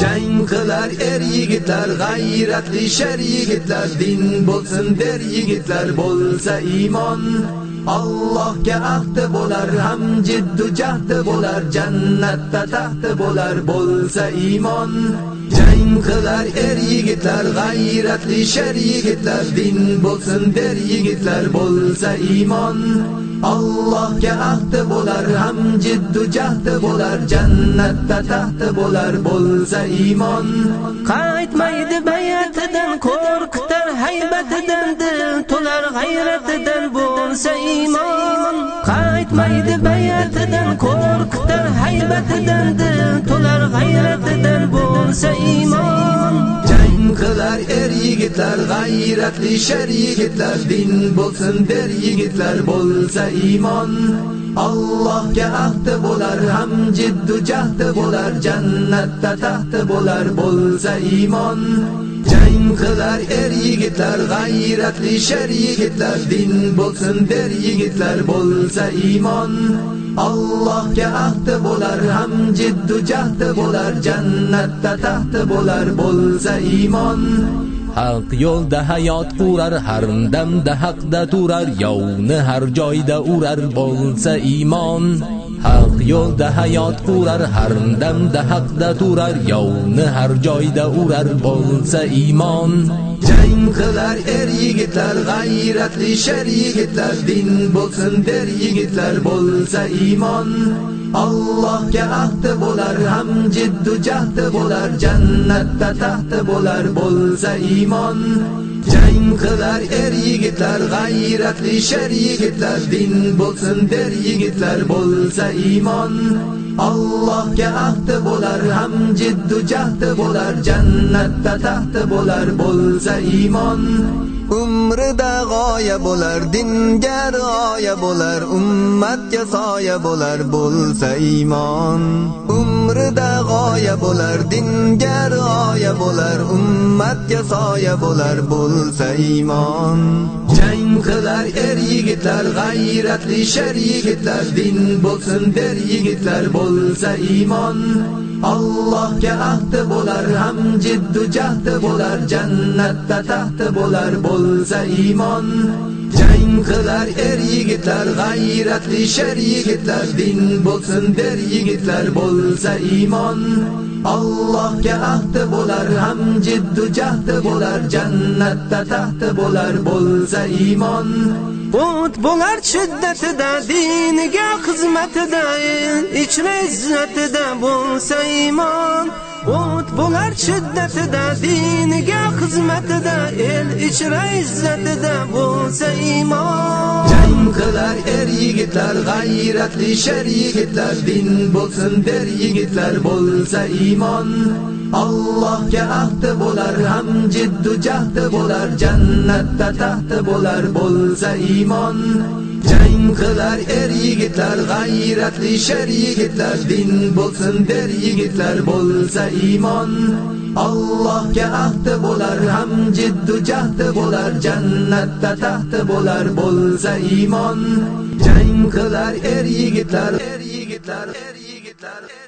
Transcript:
jang qilar er yigitlar g'ayratli sher yigitlar din bo'lsin der yigitlar bo'lsa iymon. Allohga ahdi bo'lar ham jiddu jahdi bo'lar jannatda taxti bo'lar bo'lsa iymon. Jang qilar er yigitlar g'ayratli sher yigitlar din bo'lsin der yigitlar bo'lsa iymon. Allohga ahdi bo'lar ham jiddu jahdi bo'lar jannatda taxti bo'lar bo'lsa iymon. Qaytmaydi bayatidan qo'rqitar haybatidan dil to'lar g'ayratidan bo'lsa iymon. Qaytmaydi bayatidan qo'rqitar haybatidan dil to'lar g'ayratidan yigitlar g'ayratli sher yigitlar din bo'lsin der yigitlar bo'lsa iymon. Allohga ahdi bo'lar ham jiddu jahdi bo'lar jannatda taxti bo'lar bo'lsa iymon. Jang qilar er yigitlar g'ayratli sher yigitlar din bo'lsin der yigitlar bo'lsa iymon. Allohga ahdi bo'lar ham jiddu jahdi bo'lar jannatda taxti bo'lar bo'lsa iymon. Haq yo'lda hayot qurar, har damda haqda turar, yovni har joyda urar bo'lsa iymon. Haq yo'lda hayot qurar, har damda haqda turar, yovni har joyda urar bo'lsa iymon. jang qilar er yigitlar g'ayratli sher yigitlar din bo'lsin der yigitlar bo'lsa iymon Allohga ahdi bo'lar ham jiddu jahdi bo'lar jannatda taxti bo'lar bo'lsa iymon. Jang qilar er yigitlar g'ayratli sher yigitlar din bo'lsin der yigitlar bo'lsa iymon. Allohga ahdi bo'lar ham jiddu jahdi bo'lar jannatda taxti bo'lar bo'lsa iymon. Umrida g'oya bo'lar dinga rioya bo'lar ummatga soya bo'lar bo'lsa iymon. Umrida g'oya bo'lar dinga rioya bo'lar ummatga soya bo'lar bo'lsa iymon. Jang qilar er yigitlar g'ayratli sher yigitlar din bo'lsin der yigitlar bo'lsa iymon Allohga ahdi bo'lar ham jiddu jahdi bo'lar jannatda taxti bo'lar bo'lsa iymon. Jang qilar er yigitlar g'ayratli sher yigitlar din bo'lsin der yigitlar bo'lsa iymon. Allohga ahdi bo'lar ham jiddu jahdi bo'lar jannatda taxti bo'lar bo'lsa iymon. O't bo'lar shiddatida diniga xizmatida ichra izzatida bo'lsa iymon. O't bo'lar shiddatida diniga xizmatida el ichra izzatida bo'lsa iymon. Jang qilar er yigitlar g'ayratli sher yigitlar din bo'lsin der yigitlar bo'lsa iymon. Allohga ahdi bo'lar ham jiddu jahdi bo'lar jannatda taxti bo'lar bo'lsa iymon. Jang qilar er yigitlar g'ayratli sher yigitlar din bo'lsin der yigitlar bo'lsa iymon. Allohga ahdi bo'lar ham jiddu jahdi bo'lar jannatda taxti bo'lar bo'lsa iymon. Jang qilar er yigitlar er yigitlar er, er